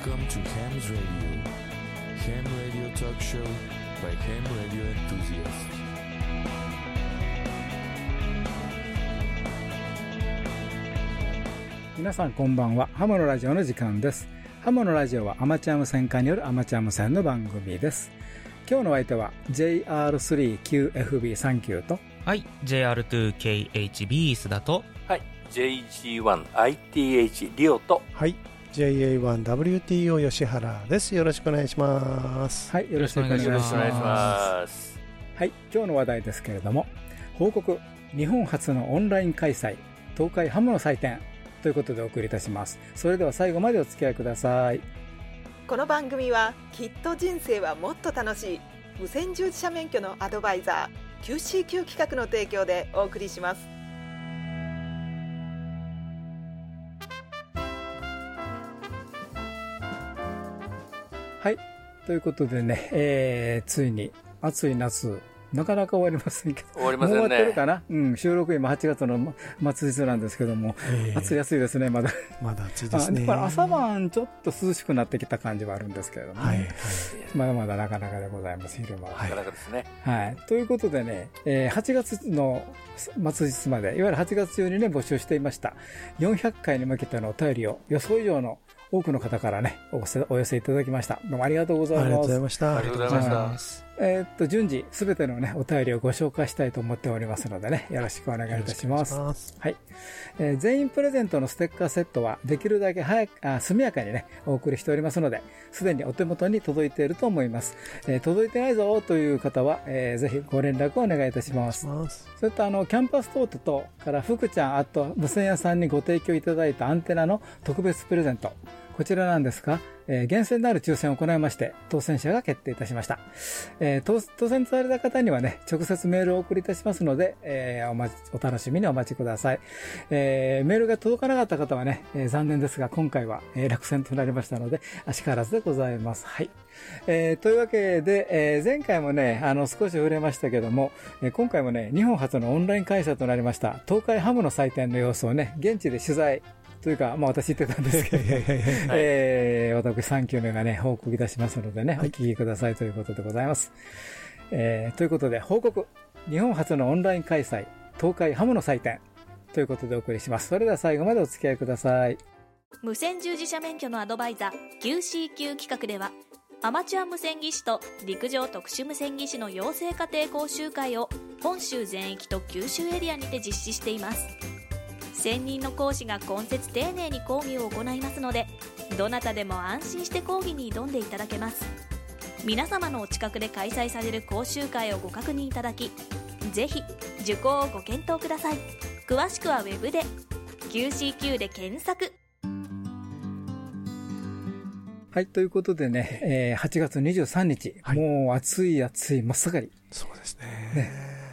Welcome to Ham's Radio. Ham Radio Talk Show by Ham Radio Enthusiasts. 皆さんこんばんは。ハモのラジオの時間です。ハモのラジオはアマチュア無線化によるアマチュア無線の番組です。今日のお相手は JR3QFB39 とはい JR2KHB 須田とはい。JG1ITH リオと、はい。JA1WTO 吉原です。よろしくお願いします。はい、よろしくお願いします。よろしくお願いします。はい、今日の話題ですけれども、報告、日本初のオンライン開催、東海ハムの祭典ということでお送りいたします。それでは最後までお付き合いください。この番組はきっと人生はもっと楽しい無線従事者免許のアドバイザー QCQ 企画の提供でお送りしますはい、ということでね、えー、ついに暑い夏、なかなか終わりませんけど、終わりませんもう終わってるね。かな？うん、収録今8月のま末日なんですけども、えー暑い安いですね、まだ。まだ暑いであすね。朝晩ちょっと涼しくなってきた感じはあるんですけれども、ねはい。はい。まだまだなかなかでございます、昼間は。はいなかなかですね。はい。ということでね、えー8月の末日まで、いわゆる8月中にね、募集していました。400回に向けてのお便りを予想以上の多くの方からね、お寄せお寄せいただきました。どうもありがとうございありがとうます。ございました。ありがとうございましたすえーっと、順次、すべてのね、お便りをご紹介したいと思っておりますのでね、よろしくお願いいたします。いしますはい。えー全員プレゼントのステッカーセットは、できるだけ早く、あ速やかにね、お送りしておりますので、すでにお手元に届いていると思います。えー届いてないぞという方は、えーぜひご連絡をお願いいたします。ます。それとあの、キャンパストートと、から福ちゃん、あと無線屋さんにご提供いただいたアンテナの特別プレゼント。こちらなんですが、えー厳選なる抽選を行いまして、当選者が決定いたしました。えー当当選された方にはね、直接メールをお送りいたしますので、えーお待ち、お楽しみにお待ちください。えーメールが届かなかった方はね、えー残念ですが、今回は、えー落選となりましたので、あしからずでございます。はい。えーというわけで、えー前回もね、あの、少し触れましたけども、えー今回もね、日本初のオンライン開催となりました、東海ハムの祭典の様子をね、現地で取材、というか、まあ私言ってたんですけど、えー私3級目がね、報告いたしますのでね、お聞きくださいということでございます。えーということで、報告、日本初のオンライン開催、東海ハムの祭典、ということでお送りします。それでは最後までお付き合いください。無線従事者免許のアドバイザー QCQ 企画ではアマチュア無線技師と陸上特殊無線技師の養成家庭講習会を本州全域と九州エリアにて実施しています専任の講師が今節丁寧に講義を行いますのでどなたでも安心して講義に挑んでいただけます。皆様のお近くで開催される講習会をご確認いただきぜひ受講をご検討ください。詳しくはウェブで QCQ で検索。はい、ということでね、えー8月23日、はい。もう暑い暑い真っ盛り、そうですね。ね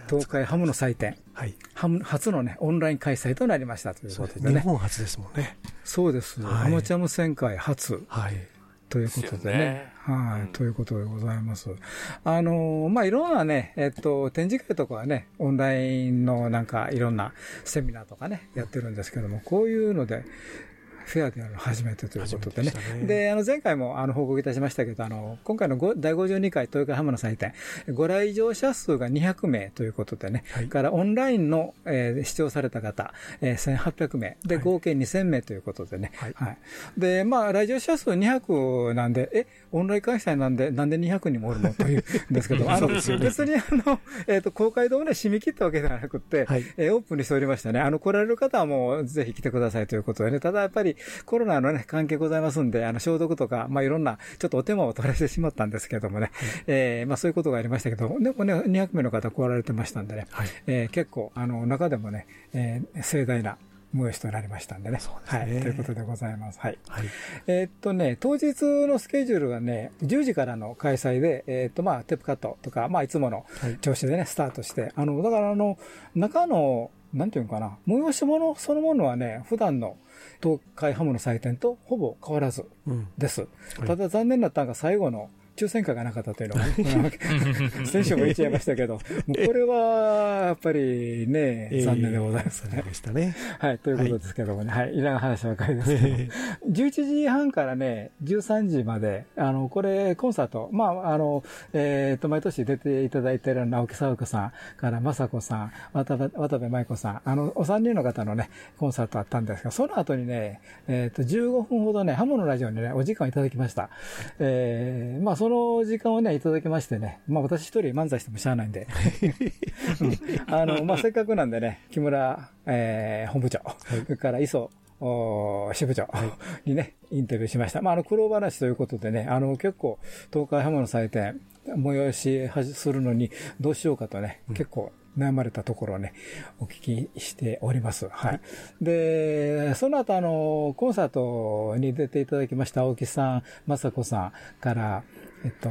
東海ハムの祭典、はい。初のね、オンライン開催となりましたということでね。本初ですもんね。そうです。はいアマチュア無線会初はい。ということでね。ねはい、うんということでございます。あのーまあ、いろんなね、えっと、展示会とかはね、オンラインのなんかいろんなセミナーとかね、やってるんですけども、こういうので、フェアでやるの初めてということでね。でね。で、あの、前回もあの報告いたしましたけど、あの、今回のご第52回東海ハムの祭典、ご来場者数が200名ということでね、はい。それからオンラインの、えー視聴された方、えー1800名、で、はい。合計2000名ということでね、はい。はい。で、まあ、来場者数200なんで、え、オンライン開催なんで、なんで200人もおるのというんですけど、あの、別にあの、えっ、と、公開動画で締め切ったわけではなくて、はい。えーオープンにしておりましたね。あの、来られる方はもう、ぜひ来てくださいということでね、ただやっぱりコロナのね、関係ございますんで、あの、消毒とか、まあ、いろんな、ちょっとお手間を取らせてしまったんですけどもね、えーまあ、そういうことがありましたけど、でもね、200名の方来られてましたんでね、はい。えー結構、あの、中でもね、えー盛大な催しとなりましたんでね。そうですねはい。ということでございます。はい。はい。えーっとね、当日のスケジュールがね、10時からの開催で、えーっと、まあ、テープカットとか、まあ、いつものはい調子でね、スタートして、あの、だからあの、中の、なんていうのかな、催し物そのものはね、普段の東海ハムの祭典とほぼ変わらずうん。です。はいただ残念だったのが最後の抽選会がなかったというのが、先週も言っちゃいましたけど、もうこれは、やっぱりね、残念でございますね。でしたね。はい、ということですけどもね、はい、いらん話ばかりですけど、11時半からね、13時まで、あの、これ、コンサート、まあ、あの、えっ、と、毎年出ていただいている直木沢子さんから、雅子さん、渡辺舞子さん、あの、お三人の方のね、コンサートあったんですが、その後にね、えっ、と、15分ほどね、ハモのラジオにね、お時間いただきました。えー、まあ、その時間をね、いただきましてね、まあ、私一人漫才してもしゃあないんで、うん。あの、まあ、せっかくなんでね、木村、えー、本部長、それから磯、お支部長にね、インタビューしました。まあ、あの、苦労話ということでね、あの、結構、東海ハムの祭典、催しするのにどうしようかとね、結構悩まれたところをね、お聞きしております。はい。で、その後、あの、コンサートに出ていただきました青木さん、雅子さんから、えっと、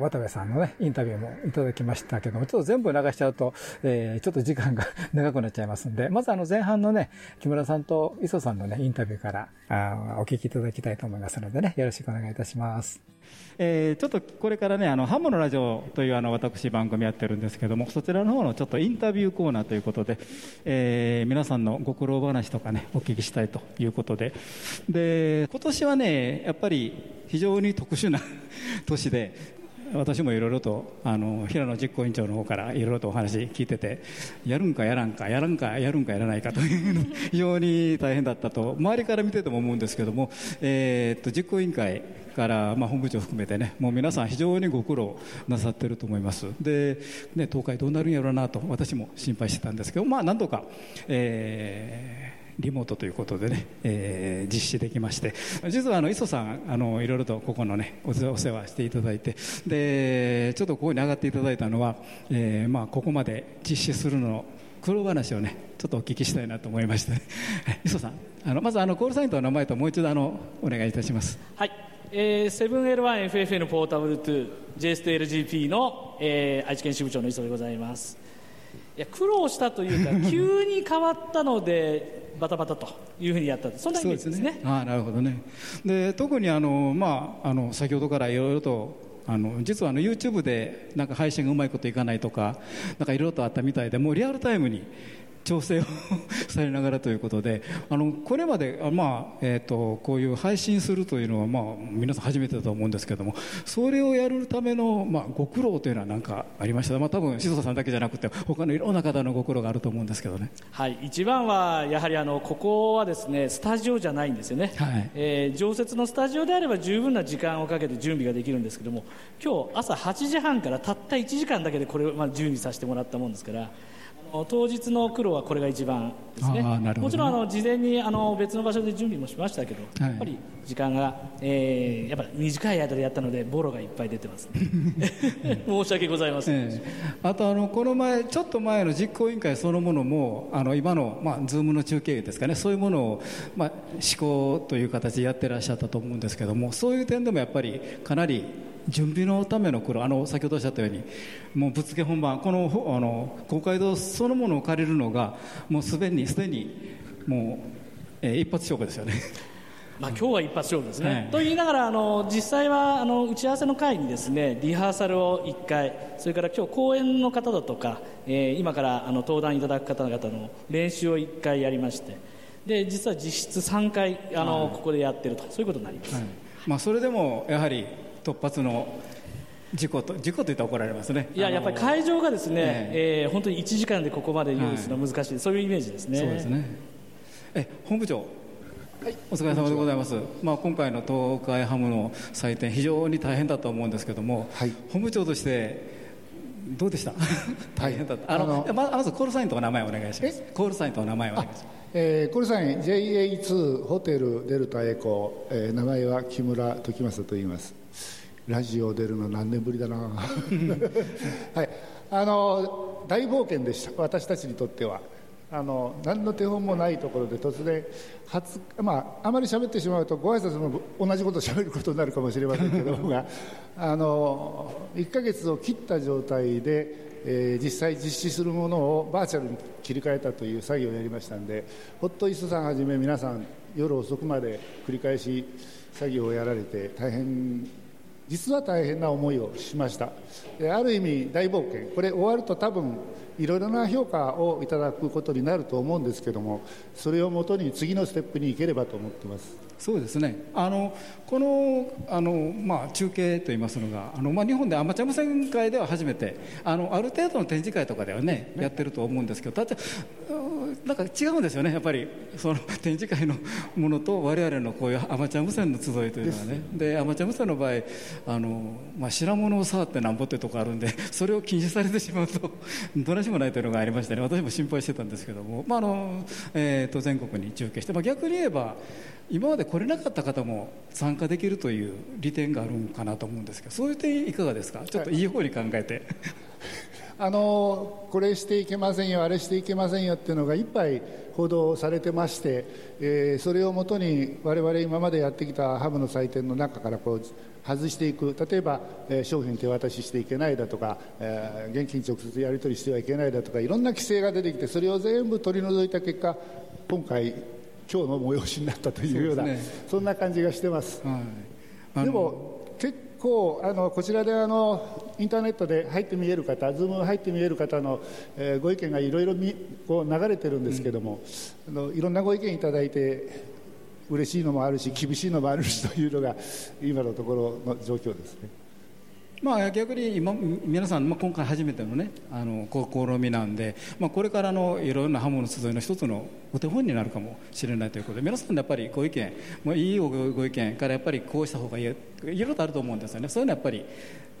渡部さんのね、インタビューもいただきましたけども、ちょっと全部流しちゃうと、えーちょっと時間が 長くなっちゃいますんで、まずあの前半のね、木村さんと磯さんのね、インタビューから、あお聞きいただきたいと思いますのでね、よろしくお願いいたします。えーちょっとこれからね、あの、ハモのラジオというあの、私番組やってるんですけども、そちらの方のちょっとインタビューコーナーということで、えー皆さんのご苦労話とかね、お聞きしたいということで、で、今年はね、やっぱり非常に特殊な 年で、私もいろいろとあの平野実行委員長の方からいろいろとお話聞いててやるんかやらんかやらんかやるんかやらないかという非常に大変だったと周りから見てても思うんですけども、えーっと実行委員会から、まあ、本部長含めてねもう皆さん非常にご苦労なさってると思います。で、ね、東海どうなるんやろうなと私も心配してたんですけどまあなんとか、えーリモートということでね、えー実施できまして。実はあの磯さんあのいろいろとここのねお世話していただいて。でちょっとここに上がっていただいたのは、えーまあ、ここまで実施するのの苦労話をねちょっとお聞きしたいなと思いまして、磯さんあのまずあのコールサインとお名前ともう一度あのお願いいたします。はい、えー、7L1FFN ポータブル 2JSTLGP の、えー愛知県支部長の磯でございます。いや苦労したというか 急に変わったのでバタバタというふうにやった。そんなイメージですね。ああなるほどね。で特にあの、まあ、あの先ほどからいろいろとあの実はあの YouTube でなんか配信がうまいこといかないとかなんかいろいろとあったみたいでもうリアルタイムに調整をされながらということであのこれまであ、まあえー、とこういう配信するというのは、まあ、皆さん初めてだと思うんですけどもそれをやるための、まあ、ご苦労というのは何かありました、まあ、多分静さんだけじゃなくて他のいろんな方のご苦労があると思うんですけどね。はい、一番はやはりあのここはですねスタジオじゃないんですよね、はい。えー常設のスタジオであれば十分な時間をかけて準備ができるんですけども今日朝8時半からたった1時間だけでこれをまあ準備させてもらったもんですから当日の苦労はこれが一番ですね。もちろんあの事前にあの別の場所で準備もしましたけど、はい。やっぱり時間が、えーやっぱ短い間でやったのでボロがいっぱい出てます、ね、申し訳ございません、ええ。あとあのこの前ちょっと前の実行委員会そのものもあの今の、まあ、ズームの中継ですかね。そういうものを、まあ、思考という形でやってらっしゃったと思うんですけどもそういう点でもやっぱりかなり準備のための苦労あの先ほどおっしゃったようにもうぶっつけ本番このほあの公会堂そのものを借りるのがもうすでにすでにもう、えー一発勝負ですよね。まあ、今日は一発勝負ですね、はい。と言いながらあの実際はあの打ち合わせの会にですねリハーサルを1回それから今日講演の方だとか、えー今からあの登壇いただく方々の練習を1回やりましてで実は実質3回あの、ここでやってるとそういうことになります、はい。まあ、それでもやはり突発の事故と事故と言ったら怒られますね。いややっぱり会場がですね、ええー本当に1時間でここまで用意するのは難しい、そういうイメージですねそうですね。え、本部長。お疲れ様でございます。まあ今回の東海ハムの祭典非常に大変だと思うんですけども、はい本部長としてどうでした？大変だった。あのあのままずコールサインとお名前お願いします。コールサインとお名前お願いします。えー、コルサイン JA2 ホテルデルタエコ、えー名前は木村時正と言いますラジオ出るの何年ぶりだな。はい。あの大冒険でした。私たちにとっては。あの何の手本もないところで突然初、まあ、あまり喋ってしまうとご挨拶も同じことを喋ることになるかもしれませんけども あの1ヶ月を切った状態でえー実際実施するものをバーチャルに切り替えたという作業をやりましたんでホットイスさんはじめ皆さん夜遅くまで繰り返し作業をやられて大変実は大変な思いをしました。ある意味大冒険。これ終わると多分いろいろな評価をいただくことになると思うんですけどもそれをもとに次のステップに行ければと思ってます。そうですね。あのこのあの、まあ、中継といいますのがあの、まあ、日本でアマチュア無線会では初めてあのある程度の展示会とかではね、ね、やってると思うんですけどただなんか違うんですよねやっぱりその展示会のものと我々のこういうアマチュア無線の集いというのはね。でアマチュア無線の場合あの、まあ、品物を触ってなんぼってとこあるんで それを禁止されてしまうとどないしもないというのがありましてね私も心配してたんですけども、まああのえー、と全国に中継して、まあ、逆に言えば今まで来れなかった方も参加できるという利点があるんかなと思うんですけどそういう点いかがですか？ちょっといい方に考えて。あのこれしていけませんよ、あれしていけませんよっていうのがいっぱい報道されてまして、えー、それをもとに我々今までやってきたハブの祭典の中からこう外していく。例えば、えー、商品手渡ししていけないだとか、えー、現金直接やり取りしてはいけないだとかいろんな規制が出てきてそれを全部取り除いた結果今回今日の催しになったというようなそ、ね,、んな感じがしてます。はい、でも結構あのこちらであのインターネットで入って見える方、ズーム入って見える方の、えー、ご意見がいろいろこう流れてるんですけども、うん、あのいろんなご意見いただいて嬉しいのもあるし厳しいのもあるしというのが今のところの状況ですね。まあ、逆に今皆さん、まあ、今回初めての,、ね、あの試みなんで、まあ、これからのいろんな刃物集いの一つのお手本になるかもしれないということで皆さんやっぱりご意見、まあ、いいご意見からやっぱりこうした方がいいいろいろとあると思うんですよね。そういうのはやっぱり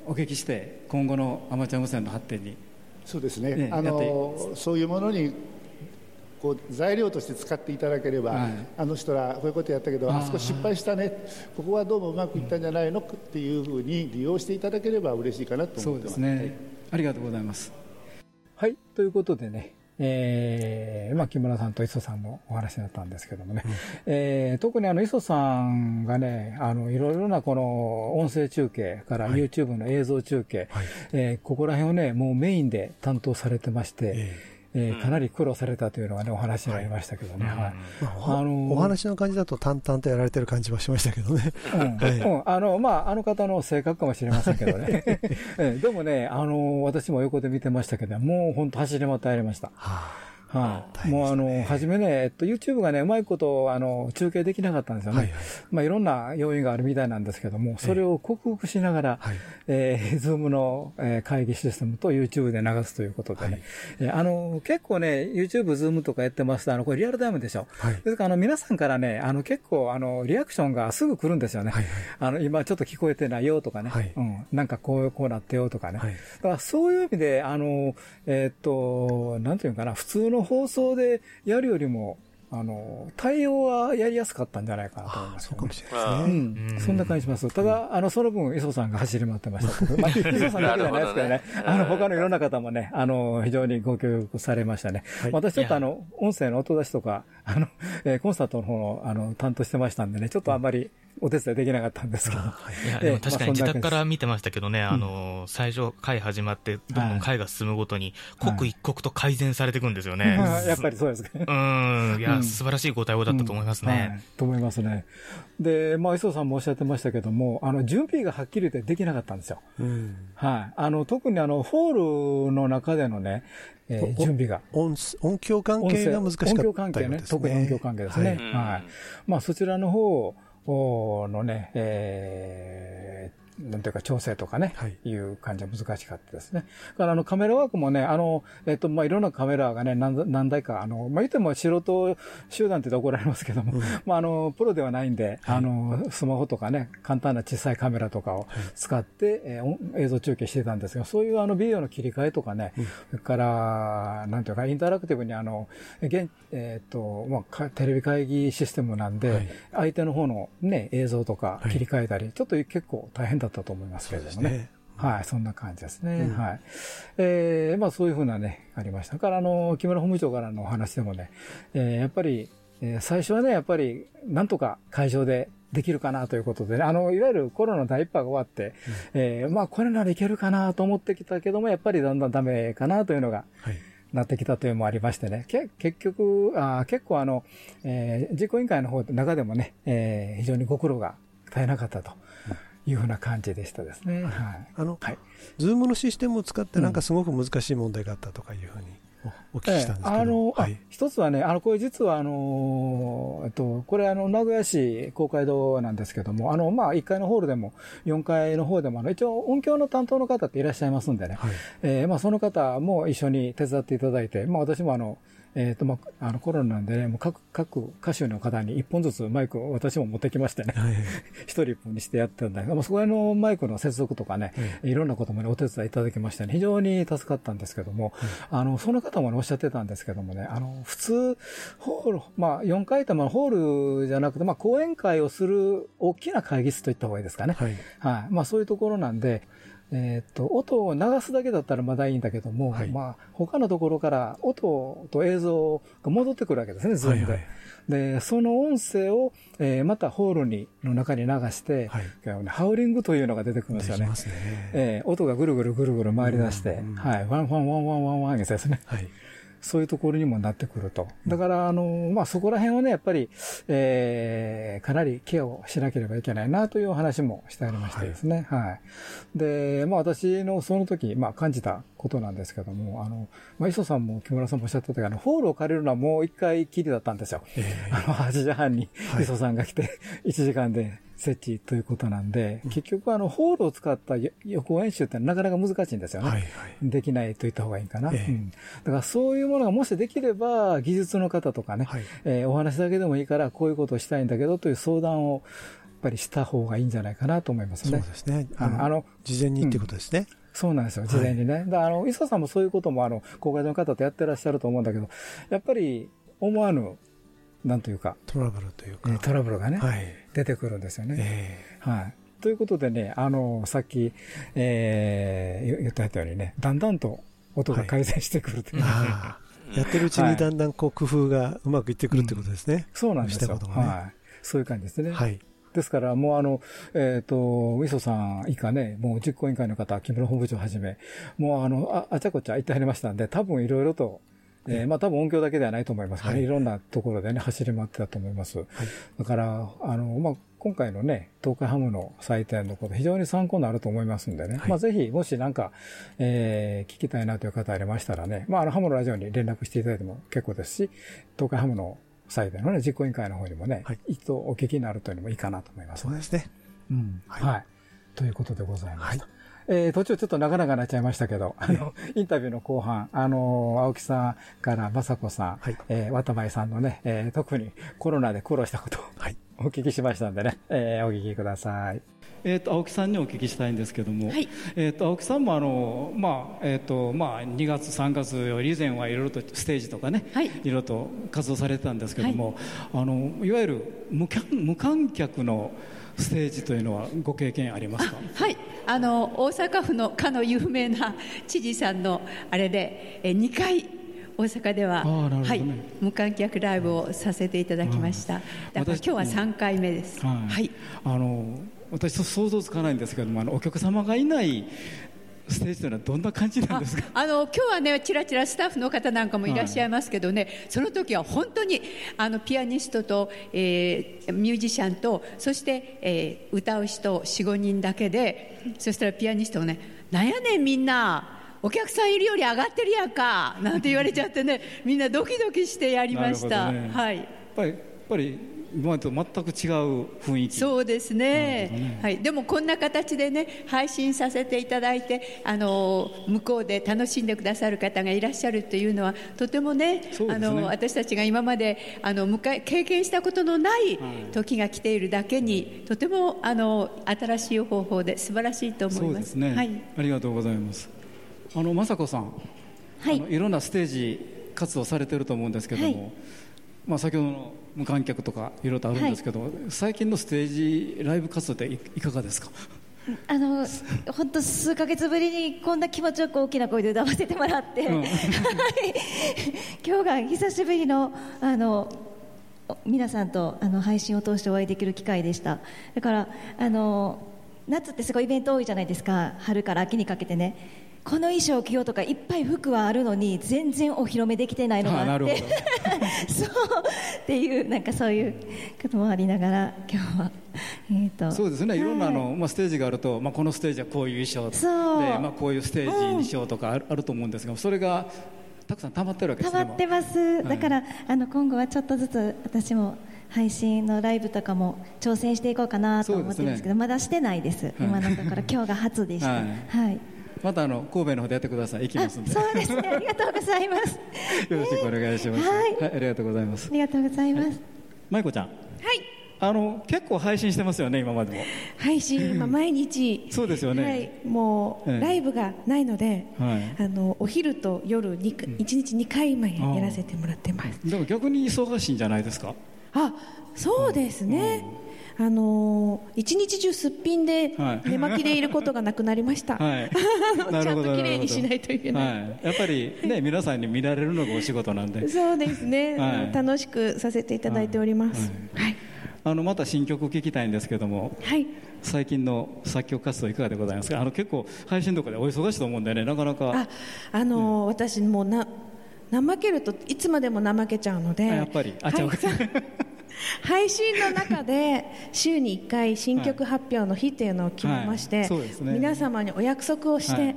お聞きして今後のアマチュア無線の発展に。そうですね、ね、あのそういうものにこう材料として使っていただければ、はい、あの人らこういうことやったけどあそこ失敗したねここはどうもうまくいったんじゃないのっていうふうに利用していただければ嬉しいかなと思ってます。そうですね、はい、ありがとうございます。はい、ということでね、えー、まあ、木村さんと磯さんのお話だったんですけどもね、うん、えー、特にあの磯さんがね、あのいろいろなこの音声中継から YouTube の映像中継、はい、えー、ここら辺をね、もうメインで担当されてまして、えーえー、かなり苦労されたというのがね、お話になりましたけどね。はい。あのお話の感じだと淡々とやられてる感じはしましたけどね。うん。はい、うん。あの、まあ、あの方の性格かもしれませんけどね。でもね、あの、私も横で見てましたけど、もう本当走り回っておりました。はあはい、もうあの、初めね、えっと、YouTube がね、うまいこと、あの、中継できなかったんですよね。はいはい、まあ、いろんな要因があるみたいなんですけども、それを克服しながら、はい、えー、ズームの、えー、会議システムと YouTube で流すということでね、はい、えー、あの、結構ね、YouTube、ズームとかやってますと、あの、これリアルタイムでしょ。はい、ですから、あの、皆さんからね、あの、結構、あの、リアクションがすぐ来るんですよね。はいはい、あの、今ちょっと聞こえてないよとかね、はい、うん、なんかこう、こうなってよとかね。はい、だから、そういう意味で、あの、えー、っと、なんていうかな、普通の放送で、やるよりも、あの、対応はやりやすかったんじゃないかなと思います、ね、そうかもしれないですね。うん。そんな感じします。ただ、あの、その分、磯さんが走り回ってましたけど、まあ、磯さんだけじゃないですけどね、あの、他のいろんな方もね、あの、非常にご協力されましたね。はい、私ちょっとあの、音声の音出しとか、あの、えー、コンサートの方の、あの、担当してましたんでね、ちょっとあんまり、お手伝いできなかったんですけど。いや、でも確かに自宅から見てましたけどね、あの、最初、会始まって、どんどん会が進むごとに、刻一刻と改善されていくんですよね。やっぱりそうですか。うん。いや、素晴らしいご対応だったと思いますね。と思いますね。で、まあ、磯さんもおっしゃってましたけども、あの、準備がはっきり言ってできなかったんですよ。はい。あの、特にあの、ホールの中でのね、えー、準備が。音、音響関係が難しかった音響関係ね。特に音響関係ですね。はい。まあ、そちらの方のね、えー、なんていうか調整とかね、はい、いう感じは難しかったですね。からあのカメラワークもね、あの、えっと、まあ、いろんなカメラがね、何何台か、あの、まあ、言っても素人集団って怒られますけども、うん、まあ、あの、プロではないんで、はい、あの、スマホとかね、簡単な小さいカメラとかを使って、はい、えー、映像中継してたんですが、そういうあの、ビデオの切り替えとかね、うん、それから、なんていうか、インタラクティブにあの、現、えっ、と、まあ、テレビ会議システムなんで、相手の方のね、映像とか切り替えたり、ちょっと結構大変だったと思いますけれどもね。ねはい、そんな感じですね。うん、はい。えー、まあそういうふうなね、ありました。から、あの、木村法務長からのお話でもね、えー、やっぱり、えー、最初はね、やっぱり、なんとか会場でできるかなということでね、あの、いわゆるコロナ第一波が終わって、うん、えー、まあこれならいけるかなと思ってきたけども、やっぱりだんだんダメかなというのが、はいなってきたというのもありましてね、け結局あ、結構あの、えー、実行委員会の方の中でもね、えー、非常にご苦労が絶えなかったと。いうふうな感じでしたですね。はい。あの、はい。ズームのシステムを使ってなんかすごく難しい問題があったとかいうふうにおお聞きしたんですけど、ええあの、はいあ一つはね、あの、これ実はあの、えっと、これあの、名古屋市公会堂なんですけども、あの、まあ、1階のホールでも、4階の方でも、あの、一応音響の担当の方っていらっしゃいますんでね、はいえーまあ、その方も一緒に手伝っていただいて、まあ、私もあの、えっ、と、まあ、あの、コロナなんでね、もう各、各歌手の方に一本ずつマイクを私も持ってきましてね、はい 一人一本にしてやってたんだけど、まあ、そこへのマイクの接続とかね、えい。ろんなこともね、お手伝いいただきましてね、非常に助かったんですけども、あの、その方もね、おっしゃってたんですけどもね、あの、普通、ホール、まあ、4階とまあホールじゃなくて、まあ、講演会をする大きな会議室といった方がいいですかね。はい。はい。まあそういうところなんで、えっと、音を流すだけだったらまだいいんだけども、はいまあ他のところから音と映像が戻ってくるわけですね、ズームで。はいはいで、その音声を、えーまたホールに、の中に流して、はいハウリングというのが出てくるんですよね。ね。えー音がぐるぐるぐるぐる回り出して、うんうんはい、ワンワンワンワンワンワンですね。はい。そういうところにもなってくると。だから、あの、まあ、そこら辺はね、やっぱり、えー、かなりケアをしなければいけないなというお話もしてありましてですね。はい。で、まあ、私のその時、まあ、感じたことなんですけども、あの、まあ、磯さんも木村さんもおっしゃってたけど、あの、ホールを借りるのはもう一回きりだったんですよ。えあの、8時半にはい磯さんが来て、1時間で設置ということなんで、結局あの、ホールを使った予予行演習ってなかなか難しいんですよね。はいはいできないと言った方がいいかな。ええうんだからそういうものがもしできれば、技術の方とかね、はいえーお話だけでもいいから、こういうことをしたいんだけどという相談を、やっぱりした方がいいんじゃないかなと思いますそうね。ですね。あのあの事前にっていうことですね。そうなんですよ、事前にね。だからあの、磯さんもそういうことも、あの、公開の方とやってらっしゃると思うんだけど、やっぱり思わぬ、なんというか、トラブルというか。えートラブルがね、はい。出てくるんですよね。えはい。ということでね、あの、さっき、えー言言ったようにね、だんだんと音が改善してくるという、えああ。やってるうちはいにだんだんこう工夫がうまくいってくるってことですね。そうなんですよ。ねはい。そういう感じですね。はい。ですから、もうあの、えっ、と、磯さん以下ね、もう実行委員会の方、木村本部長はじめ、もうあの、ああちゃこちゃ行ってはりましたんで、多分いろいろと、えーまあ多分音響だけではないと思います。から、はい。い、ろんなところでね、走り回ってたと思います。だから、あの、まあ、今回のね、東海ハムの祭典のこと、非常に参考になると思いますんでね、はい。まあぜひ、もしなんか、えー聞きたいなという方ありましたらね、まあ、あの、ハムのラジオに連絡していただいても結構ですし、東海ハムの祭典のね、実行委員会の方にもね、はい一度お聞きになるというのもいいかなと思いますねそうですね。うんはいはい。ということでございました。はえー途中ちょっと長々なっちゃいましたけど、あの、インタビューの後半、あの、青木さんから雅子さん、はいえー渡前さんのね、えー特にコロナで苦労したことをはい。お聞きしましたんでね、えーお聞きください。えー、と青木さんにお聞きしたいんですけども、はい。えー、と青木さんもあの、まあえーとまあ、2月、3月より以前はいろいろとステージとかね、はい。いろいろと活動されてたんですけども、い、あのいわゆる無観無観客のステージというのはご経験ありますか？はい、あの大阪府のかの有名な知事さんのあれでえ2回大阪では、ね。はい、無観客ライブをさせていただきました。だから私今日は3回目です。はい。はい、あの私想像つかないんですけどもあのお客様がいないステージというのはどんな感じなんですか？あ あの今日はねちらちらスタッフの方なんかもいらっしゃいますけどね、その時は本当にあのピアニストと、えーミュージシャンとそして、えー歌う人45人だけでそしたらピアニストがね「なんやねんみんなお客さんいるより上がってるやんか」なんて言われちゃってねみんなドキドキしてやりました。ね。はい。やっぱりやっぱり今までと全く違う雰囲気。そうですね。はい、でもこんな形でね配信させていただいてあの向こうで楽しんでくださる方がいらっしゃるというのはとてもねね。あの私たちが今まであの迎え経験したことのない時が来ているだけにとてもあの新しい方法で素晴らしいと思います。そうですね、はい。ありがとうございます。あの雅子さん、はい。いろんなステージ活動されてると思うんですけども、はい。まあ、先ほどの無観客とかいろいろとあるんですけど、最近のステージライブ活動っていいかがですか？あの本当数ヶ月ぶりにこんな気持ちよく大きな声で歌わせてもらって、うん。はい。今日が久しぶりのあの皆さんとあの配信を通してお会いできる機会でした。だからあの夏ってすごいイベント多いじゃないですか。春から秋にかけてねこの衣装を着ようとかいっぱい服はあるのに全然お披露目できてないのがあって。そうっていうなんかそういうこともありながら今日は、えーと、そうですね。いろんなあの、まあ、ステージがあると、まあ、このステージはこういう衣装で、まあ、こういうステージにしようとかある,、あると思うんですがそれがたくさん溜まってるわけですね溜まってます、だからあの今後はちょっとずつ私も配信のライブとかも挑戦していこうかなと思ってるんですけど、ね、まだしてないです、はい、今のところ今日が初でした、はい、はいまたあの神戸の方でやってください。行きますんで。そうですね。ありがとうございます。よろしくお願いします。はい、はい、ありがとうございます。ありがとうございます。まいこちゃん。はい。あの結構配信してますよね今までも。配信まあ毎日。そうですよね。はい。もう、ライブがないので、はい、あのお昼と夜一、一日二回今やらせてもらってます。でも逆に忙しいんじゃないですか？あ、そうですね。あのー、一日中すっぴんで寝巻きでいることがなくなりました、はい、ちゃんときれいにしないといけない、はい、やっぱりね皆さんに見られるのがお仕事なんで。そうですね、はい、楽しくさせていただいております、はい。あのまた新曲を聴きたいんですけども、はい、最近の作曲活動いかがでございますか？あの結構配信とかでお忙しいと思うんでねなかなか。あ、あのーうん、私もうな怠けるといつまでも怠けちゃうので。やっぱり。あ、はい、配信の中で週に1回新曲発表の日というのを決めまして、皆様にお約束をして、はい、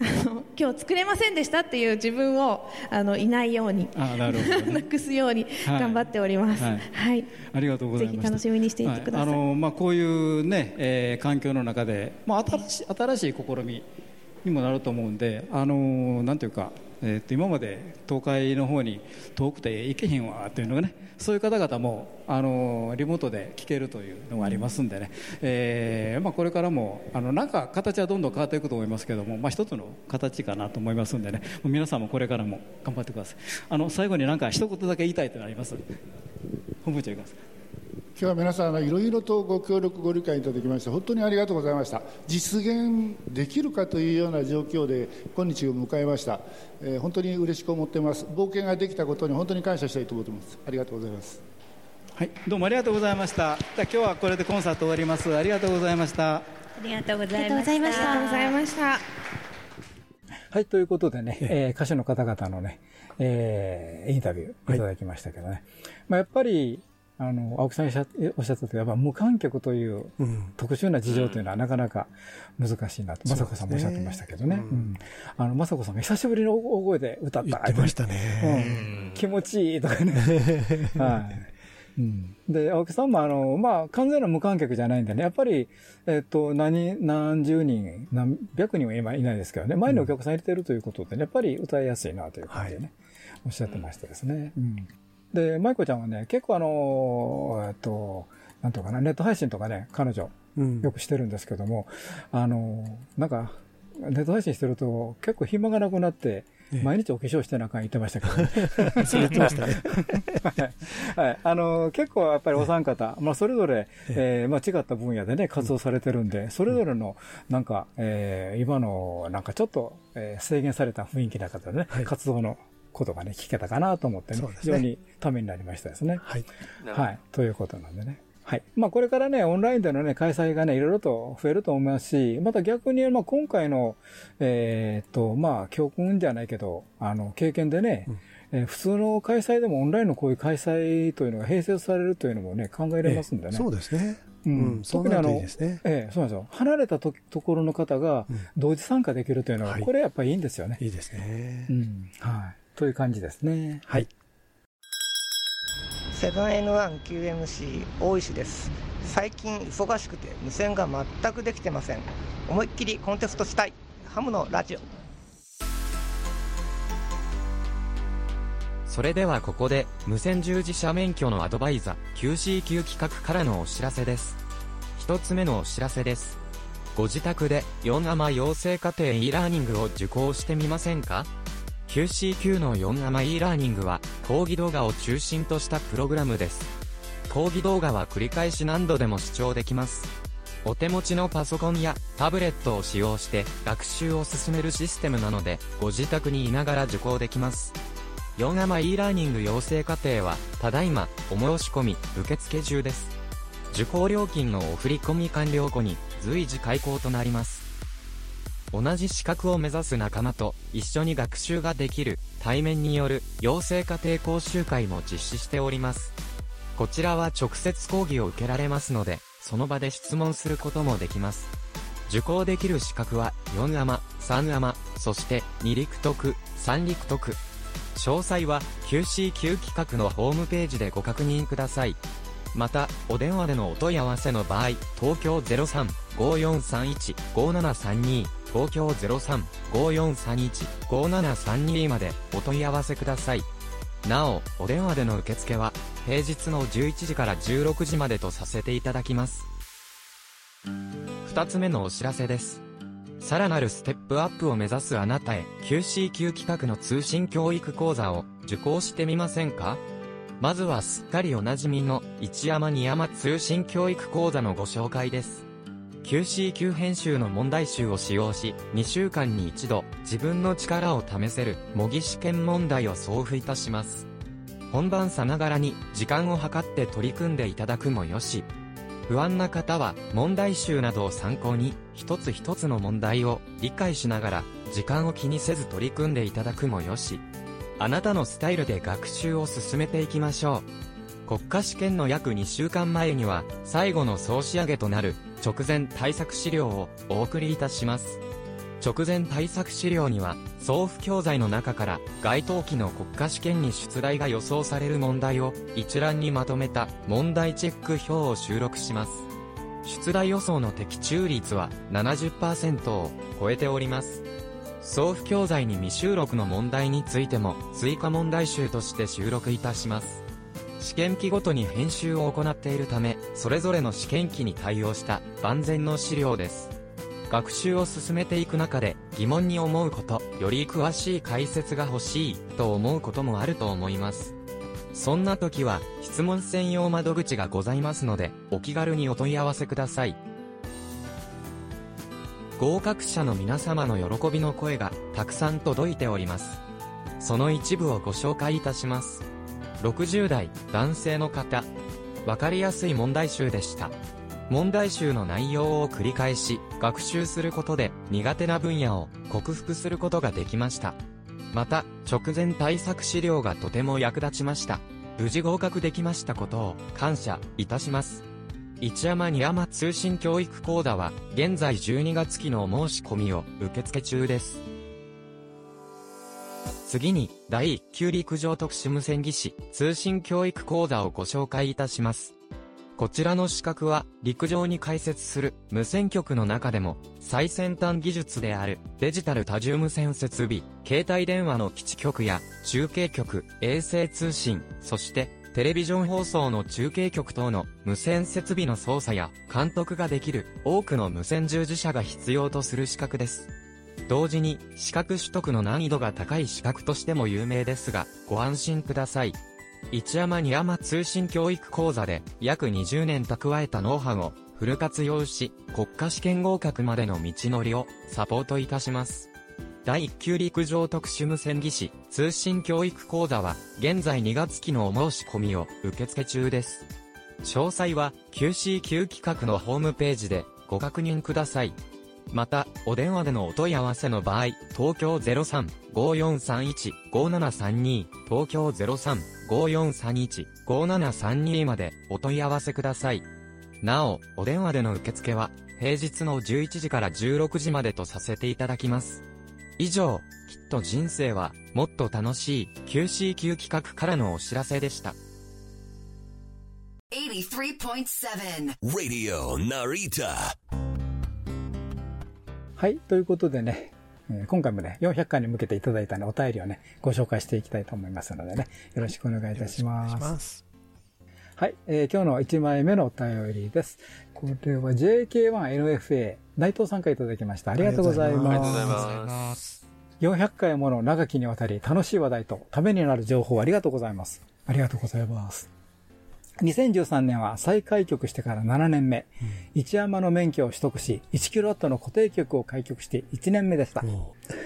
あの今日作れませんでしたっていう自分をあのいないようにあなるほど、ね、なくすように頑張っております。はい、ありがとうございます。ぜひ楽しみにしていてください。あのまあこういうね、えー、環境の中で、まあ新しい新しい試みにもなると思うんで、あのなんていうか。えー、と今まで東海の方に遠くて行けへんわというのがねそういう方々もあのリモートで聞けるというのがありますんでね、えーまあ、これからもあのなんか形はどんどん変わっていくと思いますけども、まあ、一つの形かなと思いますんでね。皆さんもこれからも頑張ってください。あの最後に何か一言だけ言いたいというのあります？本部長いかがです。か今日は皆さんいろいろとご協力ご理解いただきまして本当にありがとうございました。実現できるかというような状況で今日を迎えました、えー、本当に嬉しく思っています。冒険ができたことに本当に感謝したいと思っています。ありがとうございます。はいどうもありがとうございました。じゃ今日はこれでコンサート終わります。ありがとうございました。ありがとうございました。ありがとうございました。はいということでね、えー、歌手の方々のね、えー、インタビューいただきましたけどね、はい、まあ、やっぱりあの、青木さんおっしゃったとやっぱ無観客という特殊な事情というのはなかなか難しいなと、雅子さんもおっしゃってましたけどね。うん、あの、雅子さんが久しぶりの大声で歌った。言ましたね。うん、気持ちいいとかね。はい。うん、で、青木さんもあの、まあ、完全な無観客じゃないんでね、やっぱり、えっ、と、何、何十人、何百人は今いないですけどね、前にお客さん入れてるということでね、やっぱり歌いやすいなという感じでね、はい、おっしゃってましたですね。うんで、舞子ちゃんはね、結構あの、えっと、なんとかな、ネット配信とかね、彼女、よくしてるんですけども、うん、あの、なんか、ネット配信してると結構暇がなくなって、毎日お化粧してなあかん言ってましたけど、ね、そう言ってましたね。はい。あの、結構やっぱりお三方、まあそれぞれ、えー、まあ違った分野でね、活動されてるんで、それぞれの、なんか、えー、今の、なんかちょっと、えー、制限された雰囲気の中でね、活動のことがね、聞けたかなと思ってね、ね非常にためになりましたですね。はい。はい。ということなんでね。はい。まあ、これからね、オンラインでのね、開催がね、いろいろと増えると思いますし、また逆に、まあ、今回の、えー、っと、まあ、教訓じゃないけど、あの、経験でね、うんえー、普通の開催でもオンラインのこういう開催というのが併設されるというのもね、考えられますんでね。そうですね。うん、特にあの、いいね、ええ、そうなんですよ。離れたとところの方が同時参加できるというのは、これやっぱりいいんですよね。いいですね。うん。はい。という感じですね。はい。セブン N1QMC 大石です。最近忙しくて無線が全くできてません。思いっきりコンテストしたい。ハムのラジオ。それではここで無線従事者免許のアドバイザ QCQ 企画からのお知らせです。一つ目のお知らせです。ご自宅で4アマ養成課程 e ラーニングを受講してみませんか？QCQ の4アマ e ラーニングは、講義動画を中心としたプログラムです。講義動画は繰り返し何度でも視聴できます。お手持ちのパソコンやタブレットを使用して学習を進めるシステムなので、ご自宅にいながら受講できます。4アマ e ラーニング養成課程は、ただいま、お申し込み、受付中です。受講料金のお振込完了後に、随時開講となります。同じ資格を目指す仲間と一緒に学習ができる対面による養成家庭講習会も実施しております。こちらは直接講義を受けられますので、その場で質問することもできます。受講できる資格は4アマ、3アマ、そして2陸徳、3陸徳。詳細は QCQ 企画のホームページでご確認ください。また、お電話でのお問い合わせの場合、東京03-5431-5732、東京03-5431-5732までお問い合わせください。なお、お電話での受付は、平日の11時から16時までとさせていただきます。二つ目のお知らせです。さらなるステップアップを目指すあなたへ QCQ 企画の通信教育講座を受講してみませんか？まずはすっかりおなじみの一山二山通信教育講座のご紹介です。QCQ 編集の問題集を使用し、2週間に一度、自分の力を試せる模擬試験問題を送付いたします。本番さながらに時間を計って取り組んでいただくもよし、不安な方は問題集などを参考に一つ一つの問題を理解しながら時間を気にせず取り組んでいただくもよしあなたのスタイルで学習を進めていきましょう国家試験の約2週間前には最後の総仕上げとなる直前対策資料をお送りいたします直前対策資料には、送付教材の中から該当期の国家試験に出題が予想される問題を一覧にまとめた問題チェック表を収録します。出題予想の的中率は70%を超えております。送付教材に未収録の問題についても追加問題集として収録いたします。試験期ごとに編集を行っているため、それぞれの試験期に対応した万全の資料です。学習を進めていく中で疑問に思うこと、より詳しい解説が欲しいと思うこともあると思います。そんな時は質問専用窓口がございますのでお気軽にお問い合わせください。合格者の皆様の喜びの声がたくさん届いております。その一部をご紹介いたします。60代男性の方、わかりやすい問題集でした。問題集の内容を繰り返し、学習することで苦手な分野を克服することができました。また、直前対策資料がとても役立ちました。無事合格できましたことを感謝いたします。一山二山通信教育講座は、現在12月期の申し込みを受付中です。次に、第1級陸上特殊無線技師通信教育講座をご紹介いたします。こちらの資格は、陸上に開設する無線局の中でも、最先端技術であるデジタル多重無線設備、携帯電話の基地局や中継局、衛星通信、そしてテレビジョン放送の中継局等の無線設備の操作や監督ができる多くの無線従事者が必要とする資格です。同時に資格取得の難易度が高い資格としても有名ですが、ご安心ください。一山二山通信教育講座で約20年蓄えたノウハウをフル活用し、国家試験合格までの道のりをサポートいたします。第1級陸上特殊無線技師通信教育講座は現在2月期のお申し込みを受付中です。詳細は QCQ 企画のホームページでご確認ください。また、お電話でのお問い合わせの場合、東京03-5431-5732、東京03-5431-5732までお問い合わせください。なお、お電話での受付は、平日の11時から16時までとさせていただきます。以上、きっと人生は、もっと楽しい QCQ 企画からのお知らせでした。83.7 Radio Narita はい。ということでね、え今回もね、400回に向けていただいた、ね、お便りをね、ご紹介していきたいと思いますのでね、よろしくお願いいたします。ますはい、えー、今日の1枚目のお便りです。これは JK1NFA、内藤さんからいただきました。ありがとうございます。ありがとうございます。400回もの長きにわたり楽しい話題とためになる情報ありがとうございます。ありがとうございます。2013年は再開局してから7年目、うん、一山の免許を取得し、1キロワットの固定局を開局して1年目でした。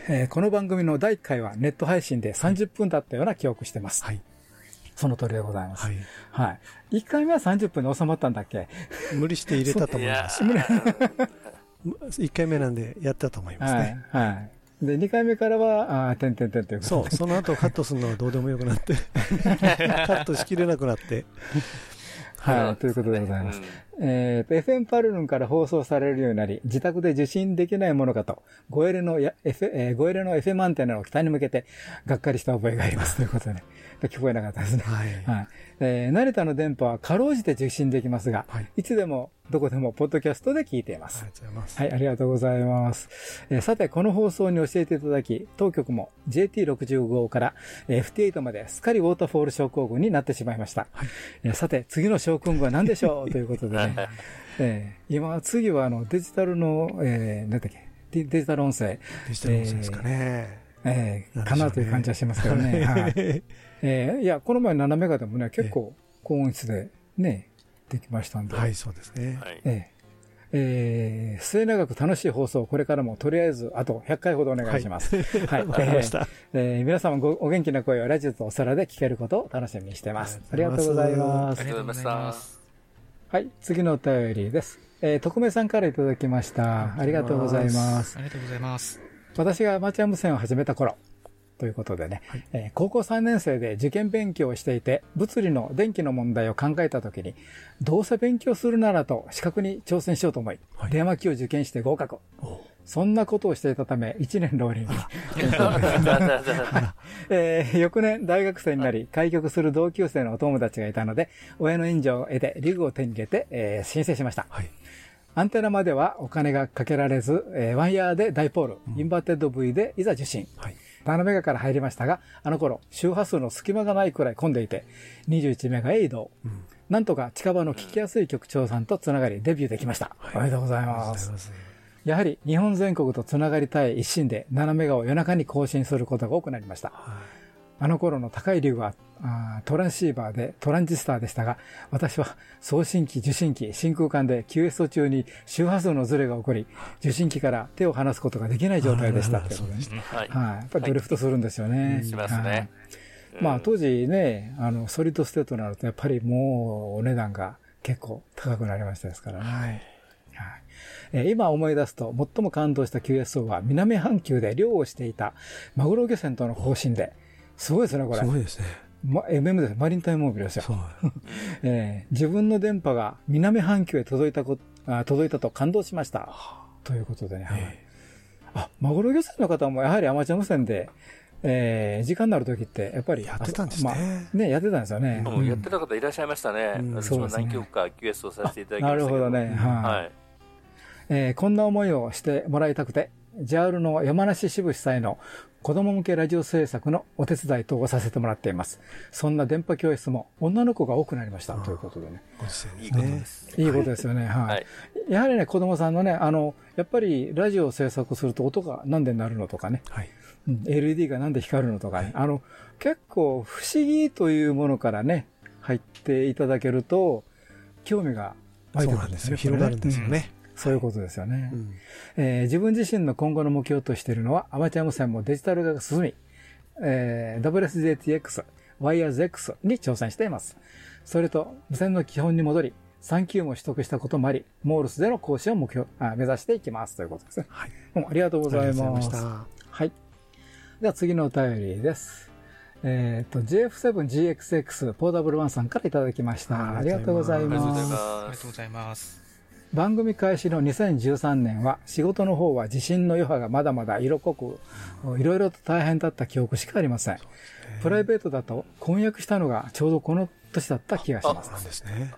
えー、この番組の第1回はネット配信で30分だったような記憶してます。はい。その通りでございます。はい。はい。1回目は30分で収まったんだっけ？無理して入れたと思います。1 回目なんでやったと思いますね。はい。はいで、2回目からは、あてんてんてんというそう、その後カットするのはどうでもよくなって、カットしきれなくなって。はい、ということでございます。うん、えー、FM パルルンから放送されるようになり、自宅で受信できないものかと、ゴエレのや、F えー、ゴエレの FM アンテナを期待に向けて、がっかりした覚えがあります。ということで、聞こえなかったですね。はい。はい、えー、成田の電波はかろうじて受信できますが、はい、いつでもどこでもポッドキャストで聞いています。ありがとうございます。はい、ありがとうございます。えー、さて、この放送に教えていただき、当局も JT65 から FT8 まですっかりウォーターフォール症候群になってしまいました。はい、えー、さて、次の症候群は何でしょう？ということでね、えー、今、次はあのデジタルの、えー、なんだっけ？デ、デジタル音声。デジタル音声ですかね。えー、えー、かなという感じはしますけどね。はい。えー、いや、この前7メガでもね、結構高音質でね、できましたんで。はい、そうですね。えええー、末永く楽しい放送、これからもとりあえずあと100回ほどお願いします。はい。わ、はい、かりました。えー、皆様ごお元気な声をラジオとお空で聞けることを楽しみにしてます。ありがとうございます。ありがとうございます。はい、次のお便りです。えー、特命さんからいただきました。ありがとうございます。ありがとうございます。私がアマチュア無線を始めた頃、ということでね、はい、えー、高校3年生で受験勉強をしていて、物理の電気の問題を考えたときに、どうせ勉強するならと資格に挑戦しようと思い、はい、電話機を受験して合格。そんなことをしていたため、1年浪人に。えー、翌年、大学生になり、開局する同級生のお友達がいたので、親の援助を得て、リグを手に入れて、えー、申請しました。はいアンテナまではお金がかけられず、えー、ワイヤーでダイポール、うん、インバーテッド V でいざ受信。はい7メガから入りましたが、あの頃、周波数の隙間がないくらい混んでいて、21メガへ移動。うん、なんとか近場の聞きやすい局長さんとつながりデビューできました。はい、おめでとうございます。やはり日本全国とつながりたい一心で7メガを夜中に交信することが多くなりました。はいあの頃の高いリグはトランシーバーでトランジスターでしたが、私は送信機、受信機、真空管で QS 中に周波数のズレが起こり、受信機から手を離すことができない状態でしたってことですね。はい。やっぱりドリフトするんですよね。しますね。まあ当時ね、あの、ソリッドステートになるとやっぱりもうお値段が結構高くなりましたですからね。はい。え今思い出すと最も感動した QSO は南半球で漁をしていたマグロ漁船との方針で、すごいですね、これ。すごいですね。ま、MM です。マリンタイムモービルですよ。えー、自分の電波が南半球へ届いたこあ届いたと感動しました。ということでね。はい、あ、マグロ漁船の方もやはりアマチュア無線で、えー、時間になる時って、やっぱり。やってたんですね。まあ、ね、やってたんですよね。うん、やってた方いらっしゃいましたね。うん、私も何曲か QS をさせていただきましたなるほどね。はい。えー、こんな思いをしてもらいたくて、JAL の山梨支部主催の子供向けラジオ制作のお手伝い等をさせてもらっています。そんな電波教室も女の子が多くなりました。ということでね。いいことです。いいことですよね。はい。やはりね、子供さんのね、あの、やっぱりラジオを制作すると音がなんで鳴るのとかね。はい。LED がなんで光るのとかね。あの、結構不思議というものからね、入っていただけると、興味が湧いてくるんですよ。広がるんですよね。そういうことですよね、うん、えー、自分自身の今後の目標としているのは、アマチュア無線もデジタル化が進み、えー、WSJTX、ワイヤーズ X に挑戦しています。それと、無線の基本に戻り、3級も取得したこともあり、モールスでの講師を目標あ目指していきますということですね。はい。どうもありがとうございます。はい。では次のお便りです。えっ、ー、と、JF7GXX ポーダブルワンさんからいただきました。ありがとうございます。ありがとうございます。番組開始の2013年は仕事の方は地震の余波がまだまだ色濃く、いろいろと大変だった記憶しかありません。プライベートだと婚約したのがちょうどこの年だった気がします。そうですね。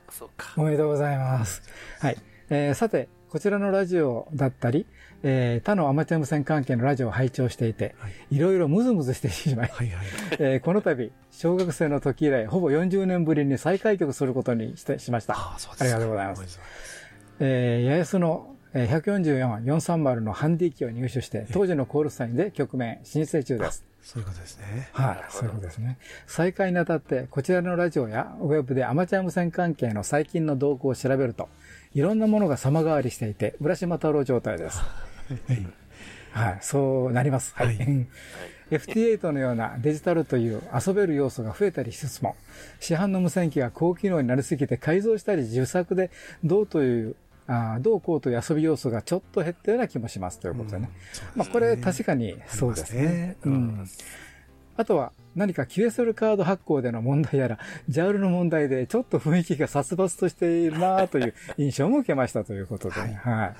おめでとうございます。はい。えー、さて、こちらのラジオだったり、えー、他のアマチュア無線関係のラジオを拝聴していて、はい、いろいろムズムズしてしまい、はいはい、えー、この度、小学生の時以来、ほぼ40年ぶりに再開局することにしてしました。あありがとうございます。えー、八重洲の144-430のハンディ機を入手して、当時のコールサインで局面申請中です。そういうことですね。はい、そういうことですね。再開にあたって、こちらのラジオやウェブでアマチュア無線関係の最近の動向を調べると、いろんなものが様変わりしていて、浦島太郎状態です。はい、そうなります。はい。FT8 のようなデジタルという遊べる要素が増えたりしつつも、市販の無線機が高機能になりすぎて改造したり自作でどうというあどうこうという遊び要素がちょっと減ったような気もしますということでね。まあこれ確かにそうですね。うん。あとは、何か QSL カード発行での問題やら、JAL の問題でちょっと雰囲気が殺伐としているなという印象も受けましたということで、はい。はい。